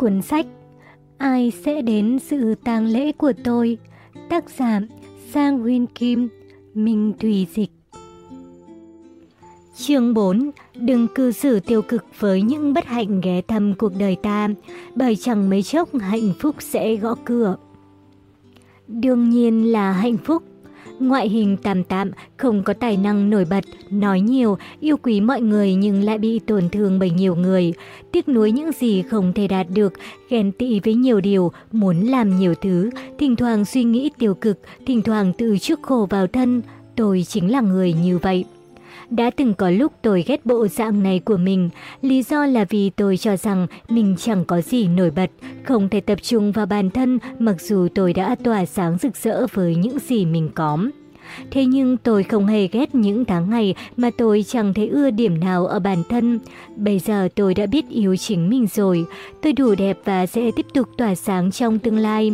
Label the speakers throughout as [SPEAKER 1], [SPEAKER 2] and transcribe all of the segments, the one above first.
[SPEAKER 1] Cuốn sách Ai sẽ đến sự tang lễ của tôi? Tác giả Sang huyên Kim Minh Thùy Dịch Chương 4 Đừng cư xử tiêu cực với những bất hạnh ghé thăm cuộc đời ta, bởi chẳng mấy chốc hạnh phúc sẽ gõ cửa. Đương nhiên là hạnh phúc. Ngoại hình tạm tạm, không có tài năng nổi bật, nói nhiều, yêu quý mọi người nhưng lại bị tổn thương bởi nhiều người. Tiếc nuối những gì không thể đạt được, ghen tị với nhiều điều, muốn làm nhiều thứ, thỉnh thoảng suy nghĩ tiêu cực, thỉnh thoảng tự trước khổ vào thân. Tôi chính là người như vậy. Đã từng có lúc tôi ghét bộ dạng này của mình, lý do là vì tôi cho rằng mình chẳng có gì nổi bật, không thể tập trung vào bản thân mặc dù tôi đã tỏa sáng rực rỡ với những gì mình có. Thế nhưng tôi không hề ghét những tháng ngày mà tôi chẳng thấy ưa điểm nào ở bản thân. Bây giờ tôi đã biết yêu chính mình rồi, tôi đủ đẹp và sẽ tiếp tục tỏa sáng trong tương lai.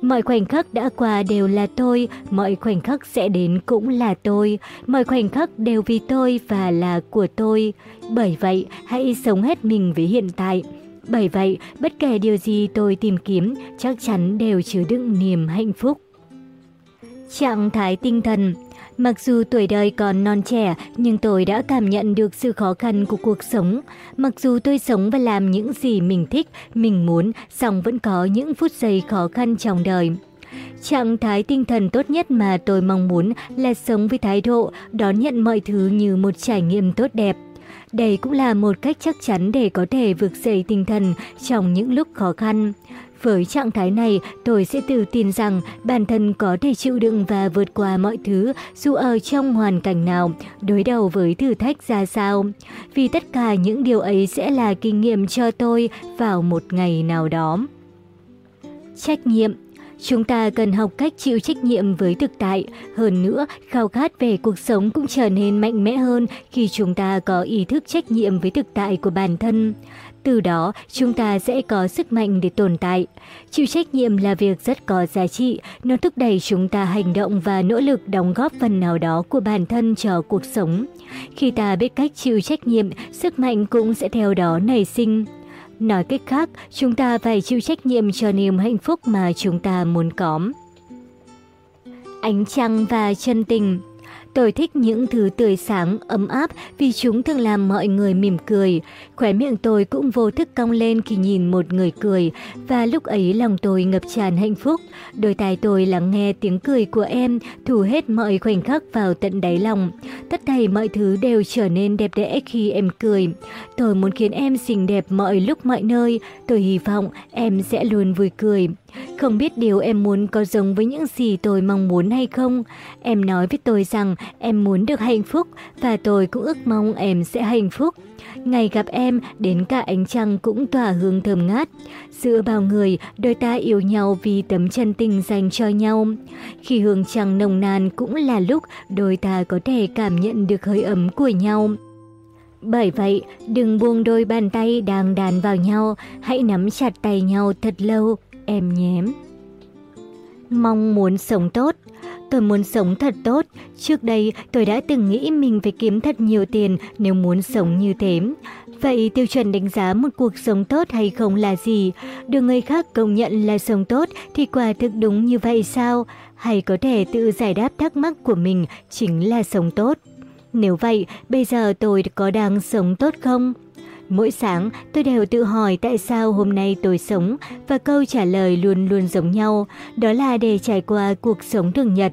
[SPEAKER 1] Mọi khoảnh khắc đã qua đều là tôi, mọi khoảnh khắc sẽ đến cũng là tôi, mọi khoảnh khắc đều vì tôi và là của tôi. Bởi vậy, hãy sống hết mình với hiện tại. Bởi vậy, bất kể điều gì tôi tìm kiếm, chắc chắn đều chứa đựng niềm hạnh phúc. Trạng thái tinh thần Mặc dù tuổi đời còn non trẻ, nhưng tôi đã cảm nhận được sự khó khăn của cuộc sống. Mặc dù tôi sống và làm những gì mình thích, mình muốn, song vẫn có những phút giây khó khăn trong đời. Trạng thái tinh thần tốt nhất mà tôi mong muốn là sống với thái độ, đón nhận mọi thứ như một trải nghiệm tốt đẹp. Đây cũng là một cách chắc chắn để có thể vực dậy tinh thần trong những lúc khó khăn. Với trạng thái này, tôi sẽ tự tin rằng bản thân có thể chịu đựng và vượt qua mọi thứ dù ở trong hoàn cảnh nào, đối đầu với thử thách ra sao. Vì tất cả những điều ấy sẽ là kinh nghiệm cho tôi vào một ngày nào đó. Trách nhiệm Chúng ta cần học cách chịu trách nhiệm với thực tại. Hơn nữa, khao khát về cuộc sống cũng trở nên mạnh mẽ hơn khi chúng ta có ý thức trách nhiệm với thực tại của bản thân. Từ đó, chúng ta sẽ có sức mạnh để tồn tại. Chịu trách nhiệm là việc rất có giá trị, nó thúc đẩy chúng ta hành động và nỗ lực đóng góp phần nào đó của bản thân cho cuộc sống. Khi ta biết cách chịu trách nhiệm, sức mạnh cũng sẽ theo đó nảy sinh. Nói cách khác, chúng ta phải chịu trách nhiệm cho niềm hạnh phúc mà chúng ta muốn có. Ánh trăng và chân tình Tôi thích những thứ tươi sáng, ấm áp vì chúng thường làm mọi người mỉm cười. Khóe miệng tôi cũng vô thức cong lên khi nhìn một người cười và lúc ấy lòng tôi ngập tràn hạnh phúc. Đôi tai tôi lắng nghe tiếng cười của em, thủ hết mọi khoảnh khắc vào tận đáy lòng. Tất thảy mọi thứ đều trở nên đẹp đẽ khi em cười. Tôi muốn khiến em xinh đẹp mọi lúc mọi nơi. Tôi hy vọng em sẽ luôn vui cười. Không biết điều em muốn có giống với những gì tôi mong muốn hay không? Em nói với tôi rằng em muốn được hạnh phúc và tôi cũng ước mong em sẽ hạnh phúc. Ngày gặp em, đến cả ánh trăng cũng tỏa hương thơm ngát. Giữa bao người, đôi ta yêu nhau vì tấm chân tình dành cho nhau. Khi hương trăng nồng nàn cũng là lúc đôi ta có thể cảm nhận được hơi ấm của nhau. Bởi vậy, đừng buông đôi bàn tay đang đàn vào nhau, hãy nắm chặt tay nhau thật lâu, em nhém. Mong muốn sống tốt Tôi muốn sống thật tốt. Trước đây, tôi đã từng nghĩ mình phải kiếm thật nhiều tiền nếu muốn sống như thế. Vậy tiêu chuẩn đánh giá một cuộc sống tốt hay không là gì? Được người khác công nhận là sống tốt thì quả thực đúng như vậy sao? Hay có thể tự giải đáp thắc mắc của mình chính là sống tốt? Nếu vậy, bây giờ tôi có đang sống tốt không? Mỗi sáng, tôi đều tự hỏi tại sao hôm nay tôi sống và câu trả lời luôn luôn giống nhau, đó là để trải qua cuộc sống thường nhật.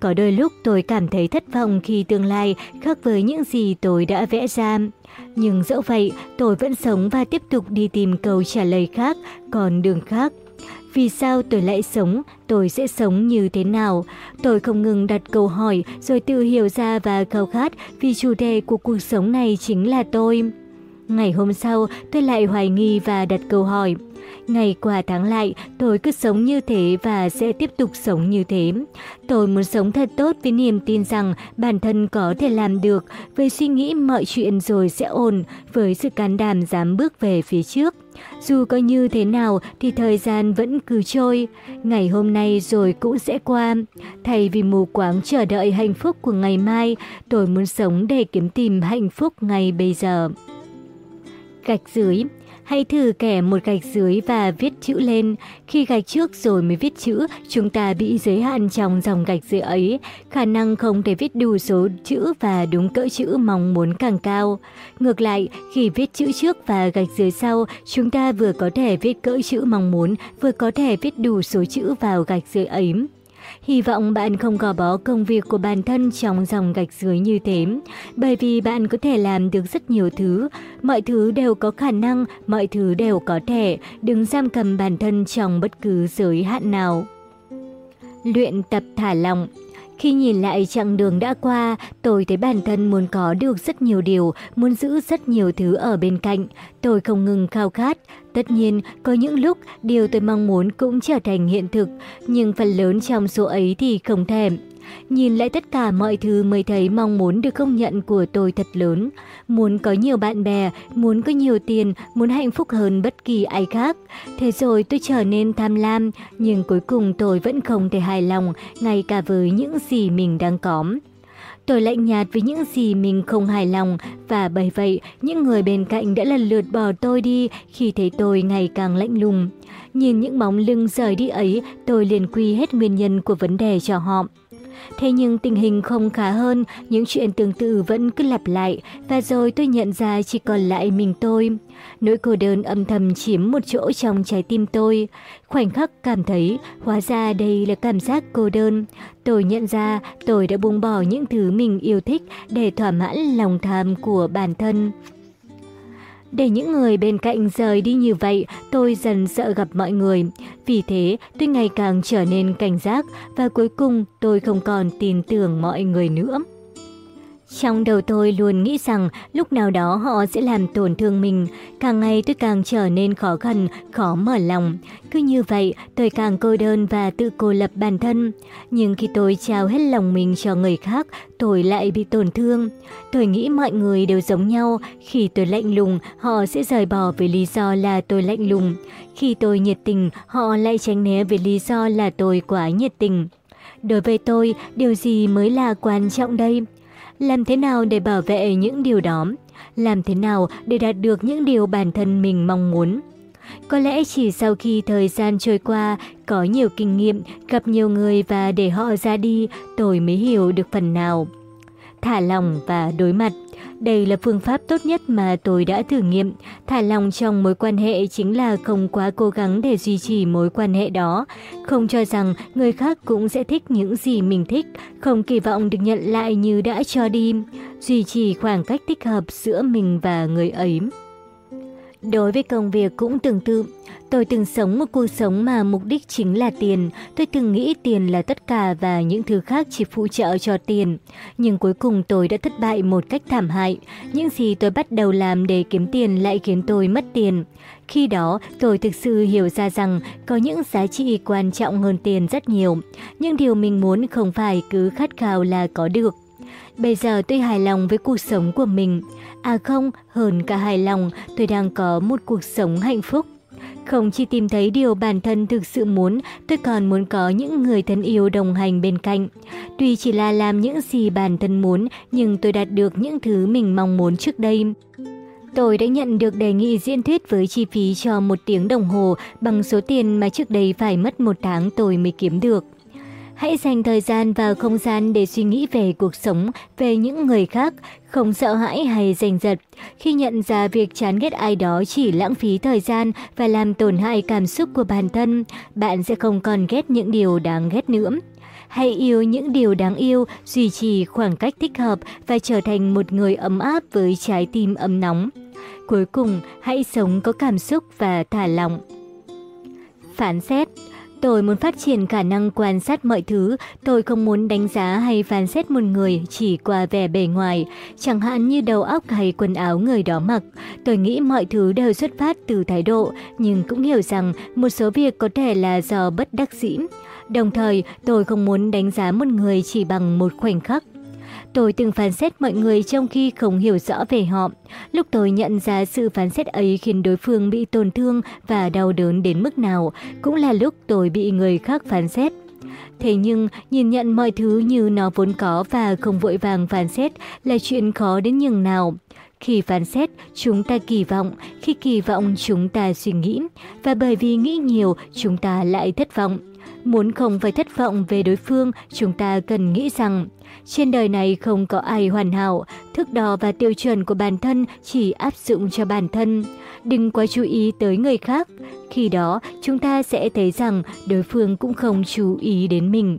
[SPEAKER 1] Có đôi lúc tôi cảm thấy thất vọng khi tương lai khác với những gì tôi đã vẽ ra. Nhưng dẫu vậy, tôi vẫn sống và tiếp tục đi tìm câu trả lời khác, còn đường khác. Vì sao tôi lại sống? Tôi sẽ sống như thế nào? Tôi không ngừng đặt câu hỏi rồi tự hiểu ra và khao khát vì chủ đề của cuộc sống này chính là tôi. Ngày hôm sau, tôi lại hoài nghi và đặt câu hỏi. Ngày qua tháng lại, tôi cứ sống như thế và sẽ tiếp tục sống như thế. Tôi muốn sống thật tốt với niềm tin rằng bản thân có thể làm được, với suy nghĩ mọi chuyện rồi sẽ ổn, với sự can đảm dám bước về phía trước. Dù có như thế nào thì thời gian vẫn cứ trôi, ngày hôm nay rồi cũng sẽ qua. Thay vì mù quáng chờ đợi hạnh phúc của ngày mai, tôi muốn sống để kiếm tìm hạnh phúc ngay bây giờ. Gạch dưới Hãy thử kẻ một gạch dưới và viết chữ lên. Khi gạch trước rồi mới viết chữ, chúng ta bị giới hạn trong dòng gạch dưới ấy. Khả năng không thể viết đủ số chữ và đúng cỡ chữ mong muốn càng cao. Ngược lại, khi viết chữ trước và gạch dưới sau, chúng ta vừa có thể viết cỡ chữ mong muốn, vừa có thể viết đủ số chữ vào gạch dưới ấy. Hy vọng bạn không gò bó công việc của bản thân trong dòng gạch dưới như thế, bởi vì bạn có thể làm được rất nhiều thứ. Mọi thứ đều có khả năng, mọi thứ đều có thể, đừng giam cầm bản thân trong bất cứ giới hạn nào. Luyện tập thả lỏng khi nhìn lại chặng đường đã qua, tôi thấy bản thân muốn có được rất nhiều điều, muốn giữ rất nhiều thứ ở bên cạnh. Tôi không ngừng khao khát. Tất nhiên, có những lúc điều tôi mong muốn cũng trở thành hiện thực, nhưng phần lớn trong số ấy thì không thèm. Nhìn lại tất cả mọi thứ mới thấy mong muốn được công nhận của tôi thật lớn. Muốn có nhiều bạn bè, muốn có nhiều tiền, muốn hạnh phúc hơn bất kỳ ai khác. Thế rồi tôi trở nên tham lam, nhưng cuối cùng tôi vẫn không thể hài lòng, ngay cả với những gì mình đang có. Tôi lạnh nhạt với những gì mình không hài lòng và bởi vậy những người bên cạnh đã lần lượt bỏ tôi đi khi thấy tôi ngày càng lạnh lùng. Nhìn những bóng lưng rời đi ấy, tôi liền quy hết nguyên nhân của vấn đề cho họ. Thế nhưng tình hình không khá hơn, những chuyện tương tự vẫn cứ lặp lại, và rồi tôi nhận ra chỉ còn lại mình tôi. Nỗi cô đơn âm thầm chiếm một chỗ trong trái tim tôi. Khoảnh khắc cảm thấy, hóa ra đây là cảm giác cô đơn. Tôi nhận ra tôi đã buông bỏ những thứ mình yêu thích để thỏa mãn lòng tham của bản thân. Để những người bên cạnh rời đi như vậy, tôi dần sợ gặp mọi người. Vì thế, tôi ngày càng trở nên cảnh giác và cuối cùng tôi không còn tin tưởng mọi người nữa. Trong đầu tôi luôn nghĩ rằng lúc nào đó họ sẽ làm tổn thương mình. Càng ngày tôi càng trở nên khó khăn, khó mở lòng. Cứ như vậy, tôi càng cô đơn và tự cô lập bản thân. Nhưng khi tôi trao hết lòng mình cho người khác, tôi lại bị tổn thương. Tôi nghĩ mọi người đều giống nhau. Khi tôi lạnh lùng, họ sẽ rời bỏ vì lý do là tôi lạnh lùng. Khi tôi nhiệt tình, họ lại tránh né vì lý do là tôi quá nhiệt tình. Đối với tôi, điều gì mới là quan trọng đây? Làm thế nào để bảo vệ những điều đó? Làm thế nào để đạt được những điều bản thân mình mong muốn? Có lẽ chỉ sau khi thời gian trôi qua, có nhiều kinh nghiệm, gặp nhiều người và để họ ra đi, tôi mới hiểu được phần nào. Thả lòng và đối mặt đây là phương pháp tốt nhất mà tôi đã thử nghiệm. Thả lòng trong mối quan hệ chính là không quá cố gắng để duy trì mối quan hệ đó. Không cho rằng người khác cũng sẽ thích những gì mình thích, không kỳ vọng được nhận lại như đã cho đi. Duy trì khoảng cách thích hợp giữa mình và người ấy. Đối với công việc cũng tương tự, tôi từng sống một cuộc sống mà mục đích chính là tiền. Tôi từng nghĩ tiền là tất cả và những thứ khác chỉ phụ trợ cho tiền. Nhưng cuối cùng tôi đã thất bại một cách thảm hại. Những gì tôi bắt đầu làm để kiếm tiền lại khiến tôi mất tiền. Khi đó, tôi thực sự hiểu ra rằng có những giá trị quan trọng hơn tiền rất nhiều. Nhưng điều mình muốn không phải cứ khát khao là có được. Bây giờ tôi hài lòng với cuộc sống của mình. À không, hơn cả hài lòng, tôi đang có một cuộc sống hạnh phúc. Không chỉ tìm thấy điều bản thân thực sự muốn, tôi còn muốn có những người thân yêu đồng hành bên cạnh. Tuy chỉ là làm những gì bản thân muốn, nhưng tôi đạt được những thứ mình mong muốn trước đây. Tôi đã nhận được đề nghị diễn thuyết với chi phí cho một tiếng đồng hồ bằng số tiền mà trước đây phải mất một tháng tôi mới kiếm được. Hãy dành thời gian và không gian để suy nghĩ về cuộc sống, về những người khác, không sợ hãi hay giành giật. Khi nhận ra việc chán ghét ai đó chỉ lãng phí thời gian và làm tổn hại cảm xúc của bản thân, bạn sẽ không còn ghét những điều đáng ghét nữa. Hãy yêu những điều đáng yêu, duy trì khoảng cách thích hợp và trở thành một người ấm áp với trái tim ấm nóng. Cuối cùng, hãy sống có cảm xúc và thả lỏng. Phán xét Tôi muốn phát triển khả năng quan sát mọi thứ, tôi không muốn đánh giá hay phán xét một người chỉ qua vẻ bề ngoài, chẳng hạn như đầu óc hay quần áo người đó mặc. Tôi nghĩ mọi thứ đều xuất phát từ thái độ, nhưng cũng hiểu rằng một số việc có thể là do bất đắc dĩ. Đồng thời, tôi không muốn đánh giá một người chỉ bằng một khoảnh khắc. Tôi từng phán xét mọi người trong khi không hiểu rõ về họ. Lúc tôi nhận ra sự phán xét ấy khiến đối phương bị tổn thương và đau đớn đến mức nào, cũng là lúc tôi bị người khác phán xét. Thế nhưng, nhìn nhận mọi thứ như nó vốn có và không vội vàng phán xét là chuyện khó đến nhường nào. Khi phán xét, chúng ta kỳ vọng, khi kỳ vọng chúng ta suy nghĩ, và bởi vì nghĩ nhiều, chúng ta lại thất vọng. Muốn không phải thất vọng về đối phương, chúng ta cần nghĩ rằng trên đời này không có ai hoàn hảo, thước đo và tiêu chuẩn của bản thân chỉ áp dụng cho bản thân. Đừng quá chú ý tới người khác, khi đó chúng ta sẽ thấy rằng đối phương cũng không chú ý đến mình.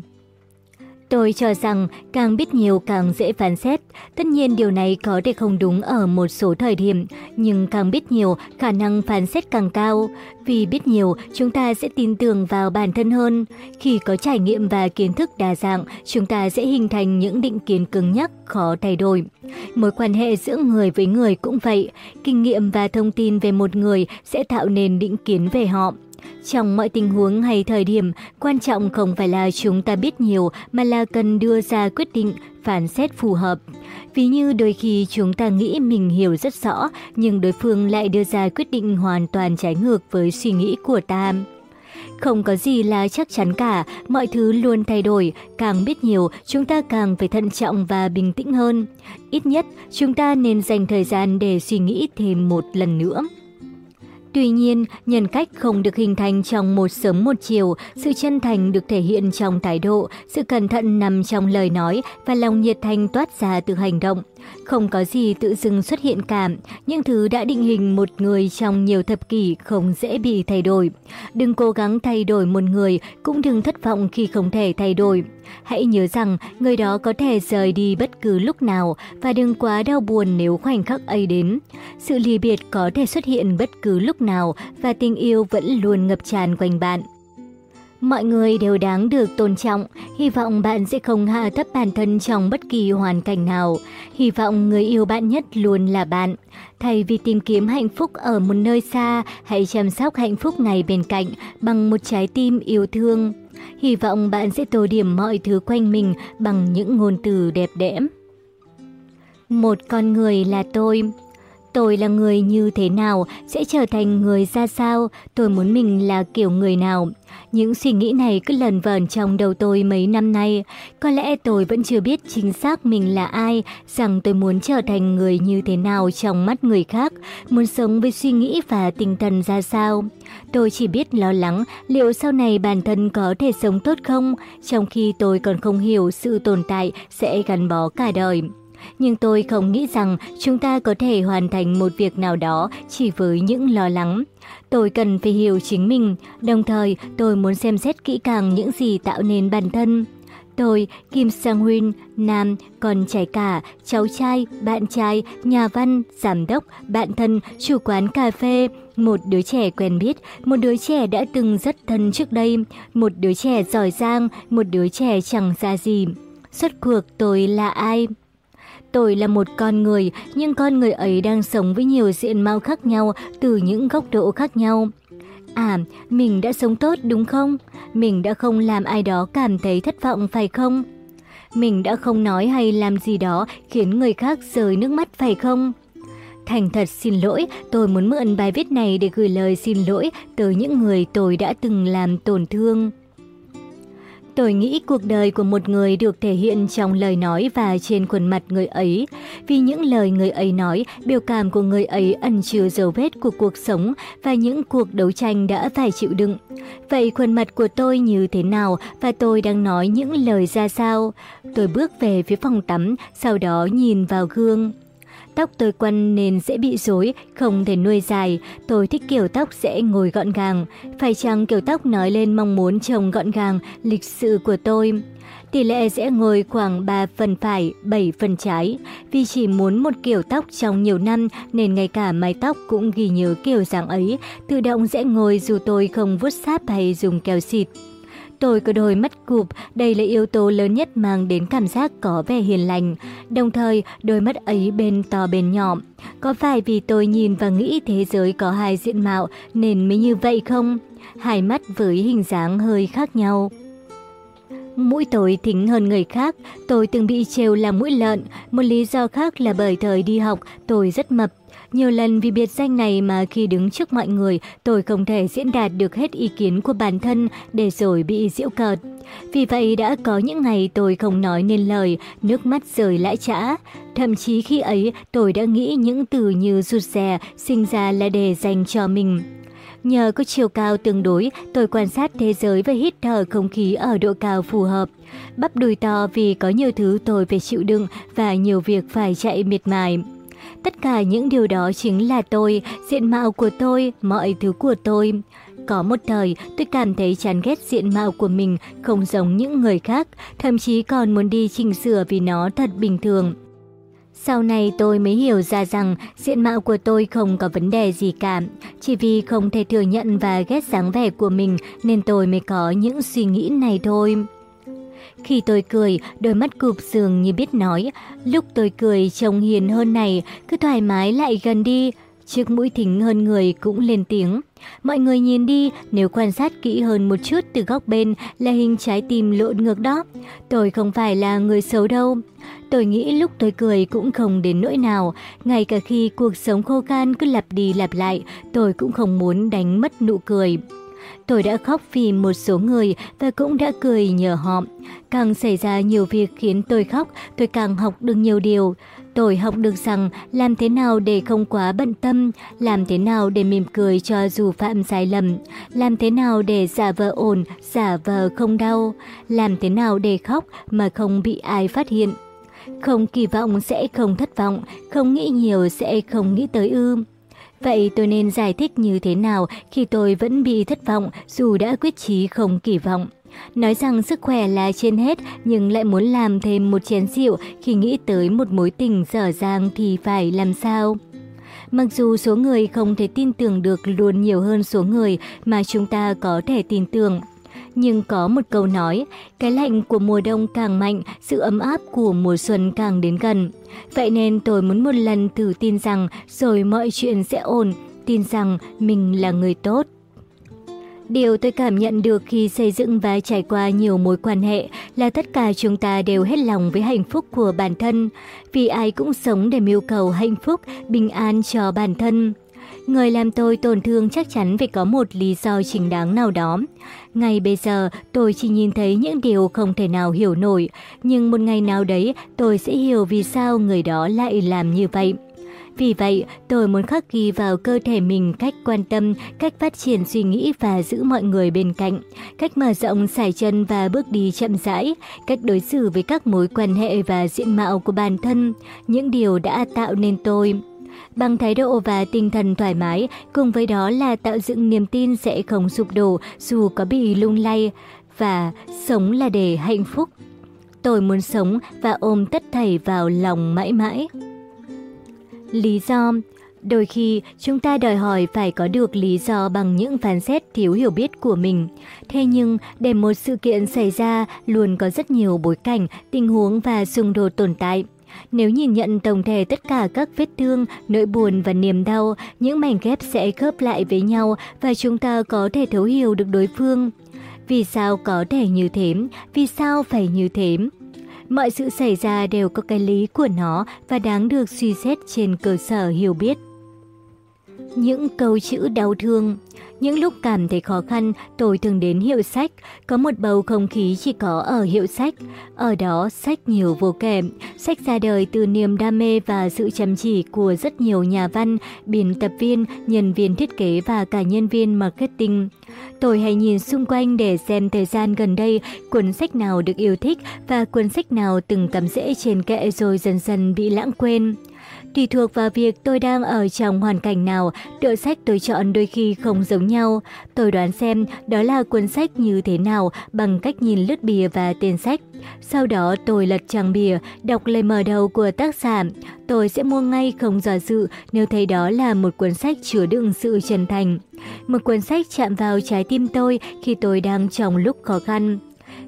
[SPEAKER 1] Tôi cho rằng càng biết nhiều càng dễ phán xét. Tất nhiên điều này có thể không đúng ở một số thời điểm, nhưng càng biết nhiều, khả năng phán xét càng cao. Vì biết nhiều, chúng ta sẽ tin tưởng vào bản thân hơn. Khi có trải nghiệm và kiến thức đa dạng, chúng ta sẽ hình thành những định kiến cứng nhắc, khó thay đổi. Mối quan hệ giữa người với người cũng vậy. Kinh nghiệm và thông tin về một người sẽ tạo nên định kiến về họ. Trong mọi tình huống hay thời điểm, quan trọng không phải là chúng ta biết nhiều mà là cần đưa ra quyết định, phán xét phù hợp. Ví như đôi khi chúng ta nghĩ mình hiểu rất rõ, nhưng đối phương lại đưa ra quyết định hoàn toàn trái ngược với suy nghĩ của ta. Không có gì là chắc chắn cả, mọi thứ luôn thay đổi, càng biết nhiều, chúng ta càng phải thận trọng và bình tĩnh hơn. Ít nhất, chúng ta nên dành thời gian để suy nghĩ thêm một lần nữa. Tuy nhiên, nhân cách không được hình thành trong một sớm một chiều, sự chân thành được thể hiện trong thái độ, sự cẩn thận nằm trong lời nói và lòng nhiệt thành toát ra từ hành động. Không có gì tự dưng xuất hiện cả, nhưng thứ đã định hình một người trong nhiều thập kỷ không dễ bị thay đổi. Đừng cố gắng thay đổi một người, cũng đừng thất vọng khi không thể thay đổi. Hãy nhớ rằng người đó có thể rời đi bất cứ lúc nào và đừng quá đau buồn nếu khoảnh khắc ấy đến. Sự ly biệt có thể xuất hiện bất cứ lúc nào và tình yêu vẫn luôn ngập tràn quanh bạn. Mọi người đều đáng được tôn trọng, hy vọng bạn sẽ không hạ thấp bản thân trong bất kỳ hoàn cảnh nào. Hy vọng người yêu bạn nhất luôn là bạn. Thay vì tìm kiếm hạnh phúc ở một nơi xa, hãy chăm sóc hạnh phúc ngày bên cạnh bằng một trái tim yêu thương. Hy vọng bạn sẽ tô điểm mọi thứ quanh mình bằng những ngôn từ đẹp đẽ. Một con người là tôi. Tôi là người như thế nào, sẽ trở thành người ra sao, tôi muốn mình là kiểu người nào. Những suy nghĩ này cứ lần vờn trong đầu tôi mấy năm nay. Có lẽ tôi vẫn chưa biết chính xác mình là ai, rằng tôi muốn trở thành người như thế nào trong mắt người khác, muốn sống với suy nghĩ và tinh thần ra sao. Tôi chỉ biết lo lắng liệu sau này bản thân có thể sống tốt không, trong khi tôi còn không hiểu sự tồn tại sẽ gắn bó cả đời. Nhưng tôi không nghĩ rằng chúng ta có thể hoàn thành một việc nào đó chỉ với những lo lắng. Tôi cần phải hiểu chính mình, đồng thời tôi muốn xem xét kỹ càng những gì tạo nên bản thân. Tôi, Kim Sang Huynh, nam, còn trai cả, cháu trai, bạn trai, nhà văn, giám đốc, bạn thân, chủ quán cà phê, một đứa trẻ quen biết, một đứa trẻ đã từng rất thân trước đây, một đứa trẻ giỏi giang, một đứa trẻ chẳng ra gì. Suốt cuộc tôi là ai? Tôi là một con người, nhưng con người ấy đang sống với nhiều diện mạo khác nhau từ những góc độ khác nhau. À, mình đã sống tốt đúng không? Mình đã không làm ai đó cảm thấy thất vọng phải không? Mình đã không nói hay làm gì đó khiến người khác rơi nước mắt phải không? Thành thật xin lỗi, tôi muốn mượn bài viết này để gửi lời xin lỗi tới những người tôi đã từng làm tổn thương. Tôi nghĩ cuộc đời của một người được thể hiện trong lời nói và trên khuôn mặt người ấy. Vì những lời người ấy nói, biểu cảm của người ấy ẩn chứa dấu vết của cuộc sống và những cuộc đấu tranh đã phải chịu đựng. Vậy khuôn mặt của tôi như thế nào và tôi đang nói những lời ra sao? Tôi bước về phía phòng tắm, sau đó nhìn vào gương. Tóc tôi quăn nên sẽ bị rối, không thể nuôi dài. Tôi thích kiểu tóc sẽ ngồi gọn gàng. Phải chăng kiểu tóc nói lên mong muốn trông gọn gàng, lịch sự của tôi? Tỷ lệ sẽ ngồi khoảng 3 phần phải, 7 phần trái. Vì chỉ muốn một kiểu tóc trong nhiều năm nên ngay cả mái tóc cũng ghi nhớ kiểu dáng ấy. Tự động sẽ ngồi dù tôi không vuốt sáp hay dùng keo xịt. Tôi có đôi mắt cụp, đây là yếu tố lớn nhất mang đến cảm giác có vẻ hiền lành. Đồng thời, đôi mắt ấy bên to bên nhỏ. Có phải vì tôi nhìn và nghĩ thế giới có hai diện mạo nên mới như vậy không? Hai mắt với hình dáng hơi khác nhau. Mũi tôi thính hơn người khác, tôi từng bị trêu là mũi lợn, một lý do khác là bởi thời đi học tôi rất mập. Nhiều lần vì biệt danh này mà khi đứng trước mọi người, tôi không thể diễn đạt được hết ý kiến của bản thân để rồi bị giễu cợt. Vì vậy đã có những ngày tôi không nói nên lời, nước mắt rơi lã chã. Thậm chí khi ấy tôi đã nghĩ những từ như rụt rè sinh ra là để dành cho mình. Nhờ có chiều cao tương đối, tôi quan sát thế giới và hít thở không khí ở độ cao phù hợp. Bắp đùi to vì có nhiều thứ tôi phải chịu đựng và nhiều việc phải chạy miệt mài. Tất cả những điều đó chính là tôi, diện mạo của tôi, mọi thứ của tôi. Có một thời, tôi cảm thấy chán ghét diện mạo của mình không giống những người khác, thậm chí còn muốn đi chỉnh sửa vì nó thật bình thường. Sau này tôi mới hiểu ra rằng diện mạo của tôi không có vấn đề gì cả. Chỉ vì không thể thừa nhận và ghét dáng vẻ của mình nên tôi mới có những suy nghĩ này thôi. Khi tôi cười, đôi mắt cụp dường như biết nói. Lúc tôi cười trông hiền hơn này, cứ thoải mái lại gần đi. Chiếc mũi thính hơn người cũng lên tiếng. Mọi người nhìn đi, nếu quan sát kỹ hơn một chút từ góc bên là hình trái tim lộn ngược đó. Tôi không phải là người xấu đâu. Tôi nghĩ lúc tôi cười cũng không đến nỗi nào, ngay cả khi cuộc sống khô khan cứ lặp đi lặp lại, tôi cũng không muốn đánh mất nụ cười. Tôi đã khóc vì một số người và cũng đã cười nhờ họ. Càng xảy ra nhiều việc khiến tôi khóc, tôi càng học được nhiều điều. Tôi học được rằng làm thế nào để không quá bận tâm, làm thế nào để mỉm cười cho dù phạm sai lầm, làm thế nào để giả vờ ổn, giả vờ không đau, làm thế nào để khóc mà không bị ai phát hiện. Không kỳ vọng sẽ không thất vọng, không nghĩ nhiều sẽ không nghĩ tới ư. Vậy tôi nên giải thích như thế nào khi tôi vẫn bị thất vọng dù đã quyết chí không kỳ vọng? Nói rằng sức khỏe là trên hết, nhưng lại muốn làm thêm một chén rượu khi nghĩ tới một mối tình dở dang thì phải làm sao? Mặc dù số người không thể tin tưởng được luôn nhiều hơn số người mà chúng ta có thể tin tưởng. Nhưng có một câu nói, cái lạnh của mùa đông càng mạnh, sự ấm áp của mùa xuân càng đến gần. Vậy nên tôi muốn một lần thử tin rằng rồi mọi chuyện sẽ ổn, tin rằng mình là người tốt. Điều tôi cảm nhận được khi xây dựng và trải qua nhiều mối quan hệ là tất cả chúng ta đều hết lòng với hạnh phúc của bản thân, vì ai cũng sống để mưu cầu hạnh phúc, bình an cho bản thân. Người làm tôi tổn thương chắc chắn phải có một lý do chính đáng nào đó. Ngay bây giờ, tôi chỉ nhìn thấy những điều không thể nào hiểu nổi, nhưng một ngày nào đấy tôi sẽ hiểu vì sao người đó lại làm như vậy. Vì vậy, tôi muốn khắc ghi vào cơ thể mình cách quan tâm, cách phát triển suy nghĩ và giữ mọi người bên cạnh, cách mở rộng sải chân và bước đi chậm rãi, cách đối xử với các mối quan hệ và diện mạo của bản thân, những điều đã tạo nên tôi. Bằng thái độ và tinh thần thoải mái, cùng với đó là tạo dựng niềm tin sẽ không sụp đổ dù có bị lung lay, và sống là để hạnh phúc. Tôi muốn sống và ôm tất thảy vào lòng mãi mãi. Lý do Đôi khi, chúng ta đòi hỏi phải có được lý do bằng những phán xét thiếu hiểu biết của mình. Thế nhưng, để một sự kiện xảy ra, luôn có rất nhiều bối cảnh, tình huống và xung đột tồn tại. Nếu nhìn nhận tổng thể tất cả các vết thương, nỗi buồn và niềm đau, những mảnh ghép sẽ khớp lại với nhau và chúng ta có thể thấu hiểu được đối phương. Vì sao có thể như thế? Vì sao phải như thế? Mọi sự xảy ra đều có cái lý của nó và đáng được suy xét trên cơ sở hiểu biết. Những câu chữ đau thương những lúc cảm thấy khó khăn, tôi thường đến hiệu sách. Có một bầu không khí chỉ có ở hiệu sách. Ở đó, sách nhiều vô kể. Sách ra đời từ niềm đam mê và sự chăm chỉ của rất nhiều nhà văn, biên tập viên, nhân viên thiết kế và cả nhân viên marketing. Tôi hay nhìn xung quanh để xem thời gian gần đây cuốn sách nào được yêu thích và cuốn sách nào từng cắm rễ trên kệ rồi dần dần bị lãng quên. Tùy thuộc vào việc tôi đang ở trong hoàn cảnh nào, tựa sách tôi chọn đôi khi không giống nhau. Tôi đoán xem đó là cuốn sách như thế nào bằng cách nhìn lướt bìa và tên sách. Sau đó tôi lật trang bìa, đọc lời mở đầu của tác giả. Tôi sẽ mua ngay không dò dự nếu thấy đó là một cuốn sách chứa đựng sự chân thành. Một cuốn sách chạm vào trái tim tôi khi tôi đang trong lúc khó khăn.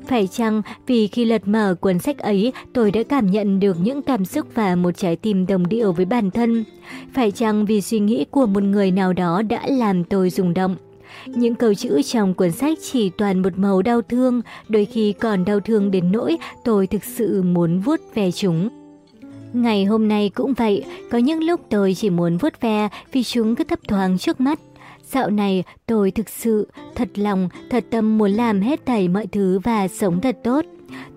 [SPEAKER 1] Phải chăng vì khi lật mở cuốn sách ấy tôi đã cảm nhận được những cảm xúc và một trái tim đồng điệu với bản thân? Phải chăng vì suy nghĩ của một người nào đó đã làm tôi rung động? Những câu chữ trong cuốn sách chỉ toàn một màu đau thương, đôi khi còn đau thương đến nỗi tôi thực sự muốn vuốt về chúng. Ngày hôm nay cũng vậy, có những lúc tôi chỉ muốn vuốt ve vì chúng cứ thấp thoáng trước mắt. Dạo này tôi thực sự, thật lòng, thật tâm muốn làm hết thảy mọi thứ và sống thật tốt.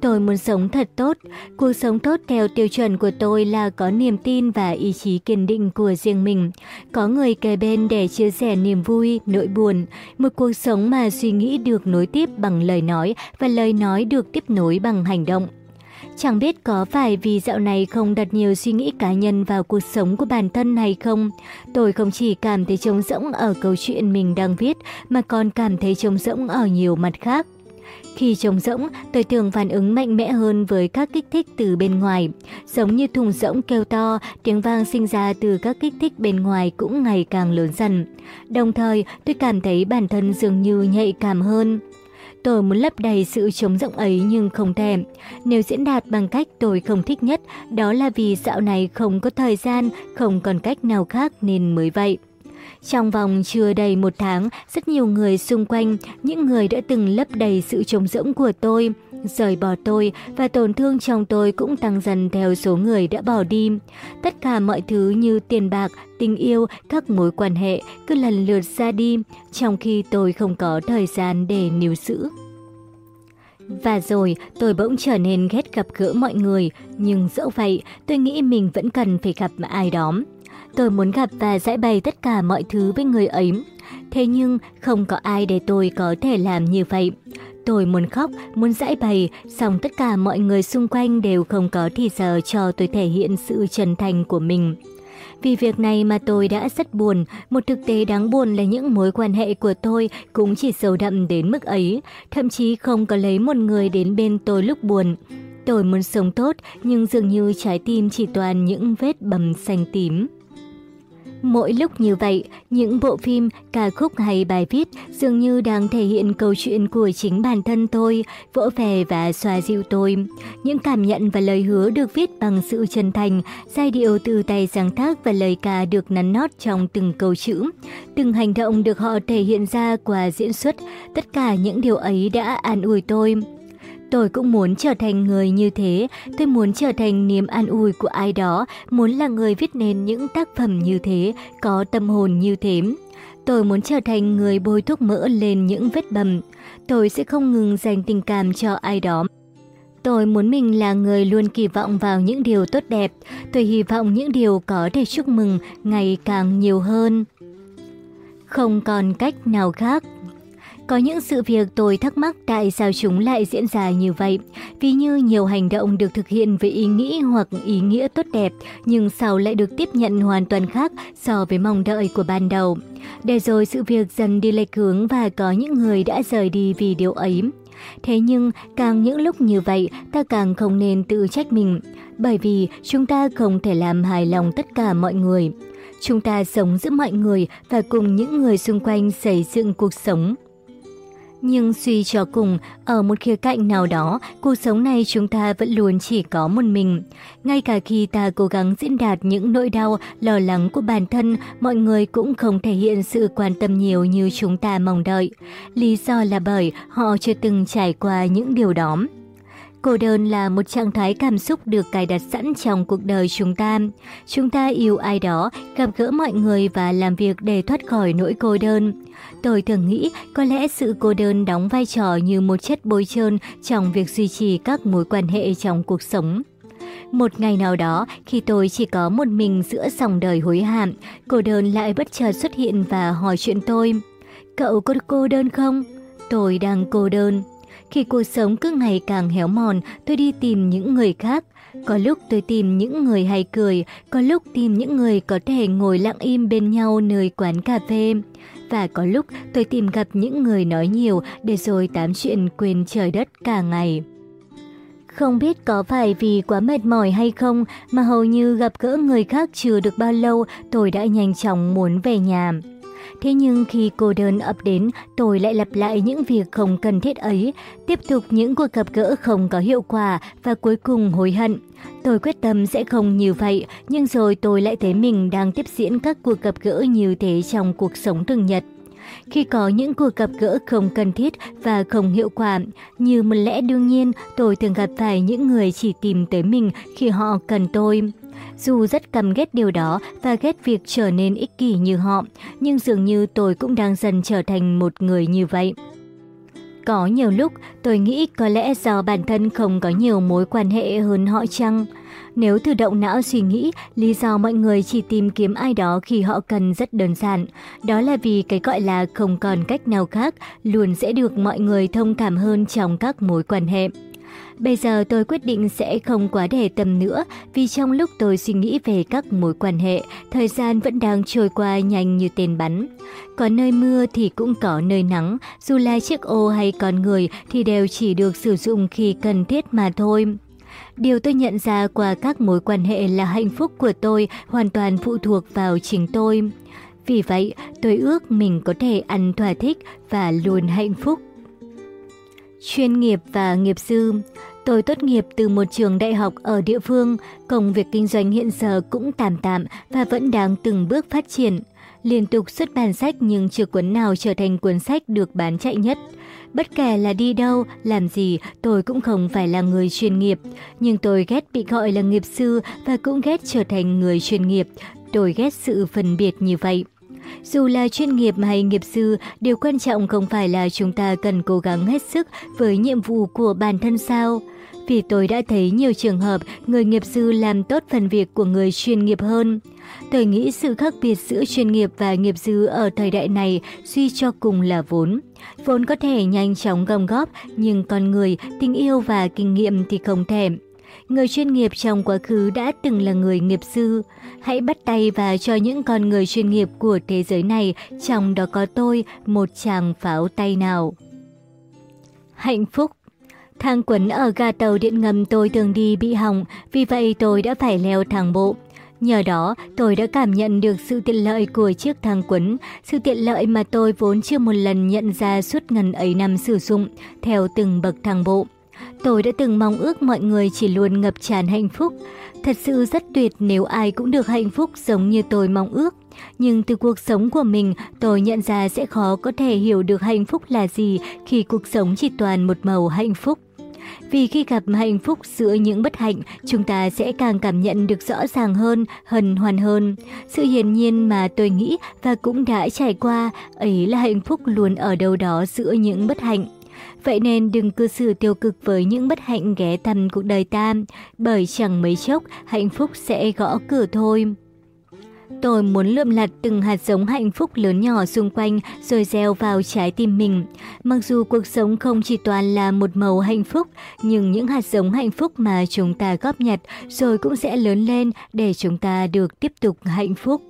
[SPEAKER 1] Tôi muốn sống thật tốt. Cuộc sống tốt theo tiêu chuẩn của tôi là có niềm tin và ý chí kiên định của riêng mình. Có người kề bên để chia sẻ niềm vui, nỗi buồn. Một cuộc sống mà suy nghĩ được nối tiếp bằng lời nói và lời nói được tiếp nối bằng hành động. Chẳng biết có phải vì dạo này không đặt nhiều suy nghĩ cá nhân vào cuộc sống của bản thân hay không. Tôi không chỉ cảm thấy trống rỗng ở câu chuyện mình đang viết, mà còn cảm thấy trống rỗng ở nhiều mặt khác. Khi trống rỗng, tôi thường phản ứng mạnh mẽ hơn với các kích thích từ bên ngoài. Giống như thùng rỗng kêu to, tiếng vang sinh ra từ các kích thích bên ngoài cũng ngày càng lớn dần. Đồng thời, tôi cảm thấy bản thân dường như nhạy cảm hơn. Tôi muốn lấp đầy sự trống rỗng ấy nhưng không thèm. Nếu diễn đạt bằng cách tôi không thích nhất, đó là vì dạo này không có thời gian, không còn cách nào khác nên mới vậy. Trong vòng chưa đầy một tháng, rất nhiều người xung quanh, những người đã từng lấp đầy sự trống rỗng của tôi, rời bỏ tôi và tổn thương trong tôi cũng tăng dần theo số người đã bỏ đi. Tất cả mọi thứ như tiền bạc, tình yêu, các mối quan hệ cứ lần lượt ra đi, trong khi tôi không có thời gian để níu giữ. Và rồi tôi bỗng trở nên ghét gặp gỡ mọi người, nhưng dẫu vậy tôi nghĩ mình vẫn cần phải gặp ai đó. Tôi muốn gặp và giải bày tất cả mọi thứ với người ấy. Thế nhưng không có ai để tôi có thể làm như vậy. Tôi muốn khóc, muốn giải bày, song tất cả mọi người xung quanh đều không có thì giờ cho tôi thể hiện sự chân thành của mình. Vì việc này mà tôi đã rất buồn, một thực tế đáng buồn là những mối quan hệ của tôi cũng chỉ sâu đậm đến mức ấy, thậm chí không có lấy một người đến bên tôi lúc buồn. Tôi muốn sống tốt, nhưng dường như trái tim chỉ toàn những vết bầm xanh tím. Mỗi lúc như vậy, những bộ phim, ca khúc hay bài viết dường như đang thể hiện câu chuyện của chính bản thân tôi, vỗ về và xoa dịu tôi. Những cảm nhận và lời hứa được viết bằng sự chân thành, giai điệu từ tay sáng tác và lời ca được nắn nót trong từng câu chữ. Từng hành động được họ thể hiện ra qua diễn xuất, tất cả những điều ấy đã an ủi tôi. Tôi cũng muốn trở thành người như thế, tôi muốn trở thành niềm an ủi của ai đó, muốn là người viết nên những tác phẩm như thế, có tâm hồn như thế. Tôi muốn trở thành người bôi thuốc mỡ lên những vết bầm. Tôi sẽ không ngừng dành tình cảm cho ai đó. Tôi muốn mình là người luôn kỳ vọng vào những điều tốt đẹp. Tôi hy vọng những điều có thể chúc mừng ngày càng nhiều hơn. Không còn cách nào khác. Có những sự việc tôi thắc mắc tại sao chúng lại diễn ra như vậy. Vì như nhiều hành động được thực hiện với ý nghĩ hoặc ý nghĩa tốt đẹp, nhưng sau lại được tiếp nhận hoàn toàn khác so với mong đợi của ban đầu. Để rồi sự việc dần đi lệch hướng và có những người đã rời đi vì điều ấy. Thế nhưng, càng những lúc như vậy, ta càng không nên tự trách mình, bởi vì chúng ta không thể làm hài lòng tất cả mọi người. Chúng ta sống giữa mọi người và cùng những người xung quanh xây dựng cuộc sống. Nhưng suy cho cùng, ở một khía cạnh nào đó, cuộc sống này chúng ta vẫn luôn chỉ có một mình. Ngay cả khi ta cố gắng diễn đạt những nỗi đau, lo lắng của bản thân, mọi người cũng không thể hiện sự quan tâm nhiều như chúng ta mong đợi. Lý do là bởi họ chưa từng trải qua những điều đó. Cô đơn là một trạng thái cảm xúc được cài đặt sẵn trong cuộc đời chúng ta. Chúng ta yêu ai đó, gặp gỡ mọi người và làm việc để thoát khỏi nỗi cô đơn. Tôi thường nghĩ có lẽ sự cô đơn đóng vai trò như một chất bôi trơn trong việc duy trì các mối quan hệ trong cuộc sống. Một ngày nào đó, khi tôi chỉ có một mình giữa dòng đời hối hạm, cô đơn lại bất chợt xuất hiện và hỏi chuyện tôi. Cậu có cô đơn không? Tôi đang cô đơn. Khi cuộc sống cứ ngày càng héo mòn, tôi đi tìm những người khác. Có lúc tôi tìm những người hay cười, có lúc tìm những người có thể ngồi lặng im bên nhau nơi quán cà phê. Và có lúc tôi tìm gặp những người nói nhiều để rồi tám chuyện quên trời đất cả ngày. Không biết có phải vì quá mệt mỏi hay không mà hầu như gặp gỡ người khác chưa được bao lâu tôi đã nhanh chóng muốn về nhà. Thế nhưng khi cô đơn ập đến, tôi lại lặp lại những việc không cần thiết ấy, tiếp tục những cuộc gặp gỡ không có hiệu quả và cuối cùng hối hận. Tôi quyết tâm sẽ không như vậy, nhưng rồi tôi lại thấy mình đang tiếp diễn các cuộc gặp gỡ như thế trong cuộc sống thường nhật. Khi có những cuộc gặp gỡ không cần thiết và không hiệu quả, như một lẽ đương nhiên tôi thường gặp phải những người chỉ tìm tới mình khi họ cần tôi. Dù rất căm ghét điều đó và ghét việc trở nên ích kỷ như họ, nhưng dường như tôi cũng đang dần trở thành một người như vậy. Có nhiều lúc tôi nghĩ có lẽ do bản thân không có nhiều mối quan hệ hơn họ chăng? Nếu thử động não suy nghĩ, lý do mọi người chỉ tìm kiếm ai đó khi họ cần rất đơn giản. Đó là vì cái gọi là không còn cách nào khác luôn sẽ được mọi người thông cảm hơn trong các mối quan hệ. Bây giờ tôi quyết định sẽ không quá để tâm nữa vì trong lúc tôi suy nghĩ về các mối quan hệ, thời gian vẫn đang trôi qua nhanh như tên bắn. Có nơi mưa thì cũng có nơi nắng, dù là chiếc ô hay con người thì đều chỉ được sử dụng khi cần thiết mà thôi. Điều tôi nhận ra qua các mối quan hệ là hạnh phúc của tôi hoàn toàn phụ thuộc vào chính tôi. Vì vậy, tôi ước mình có thể ăn thỏa thích và luôn hạnh phúc. Chuyên nghiệp và nghiệp dư Tôi tốt nghiệp từ một trường đại học ở địa phương, công việc kinh doanh hiện giờ cũng tạm tạm và vẫn đang từng bước phát triển. Liên tục xuất bản sách nhưng chưa cuốn nào trở thành cuốn sách được bán chạy nhất. Bất kể là đi đâu, làm gì, tôi cũng không phải là người chuyên nghiệp. Nhưng tôi ghét bị gọi là nghiệp sư và cũng ghét trở thành người chuyên nghiệp. Tôi ghét sự phân biệt như vậy. Dù là chuyên nghiệp hay nghiệp sư, điều quan trọng không phải là chúng ta cần cố gắng hết sức với nhiệm vụ của bản thân sao. Vì tôi đã thấy nhiều trường hợp người nghiệp sư làm tốt phần việc của người chuyên nghiệp hơn. Tôi nghĩ sự khác biệt giữa chuyên nghiệp và nghiệp dư ở thời đại này suy cho cùng là vốn. Vốn có thể nhanh chóng gom góp, nhưng con người, tình yêu và kinh nghiệm thì không thèm Người chuyên nghiệp trong quá khứ đã từng là người nghiệp sư. Hãy bắt tay và cho những con người chuyên nghiệp của thế giới này, trong đó có tôi, một chàng pháo tay nào. Hạnh phúc Thang quấn ở ga tàu điện ngầm tôi thường đi bị hỏng, vì vậy tôi đã phải leo thang bộ. Nhờ đó, tôi đã cảm nhận được sự tiện lợi của chiếc thang quấn, sự tiện lợi mà tôi vốn chưa một lần nhận ra suốt ngần ấy năm sử dụng, theo từng bậc thang bộ. Tôi đã từng mong ước mọi người chỉ luôn ngập tràn hạnh phúc. Thật sự rất tuyệt nếu ai cũng được hạnh phúc giống như tôi mong ước. Nhưng từ cuộc sống của mình, tôi nhận ra sẽ khó có thể hiểu được hạnh phúc là gì khi cuộc sống chỉ toàn một màu hạnh phúc. Vì khi gặp hạnh phúc giữa những bất hạnh, chúng ta sẽ càng cảm nhận được rõ ràng hơn, hân hoan hơn. Sự hiển nhiên mà tôi nghĩ và cũng đã trải qua, ấy là hạnh phúc luôn ở đâu đó giữa những bất hạnh. Vậy nên đừng cư xử tiêu cực với những bất hạnh ghé thăm cuộc đời ta, bởi chẳng mấy chốc hạnh phúc sẽ gõ cửa thôi. Tôi muốn lượm lặt từng hạt giống hạnh phúc lớn nhỏ xung quanh rồi gieo vào trái tim mình. Mặc dù cuộc sống không chỉ toàn là một màu hạnh phúc, nhưng những hạt giống hạnh phúc mà chúng ta góp nhặt rồi cũng sẽ lớn lên để chúng ta được tiếp tục hạnh phúc.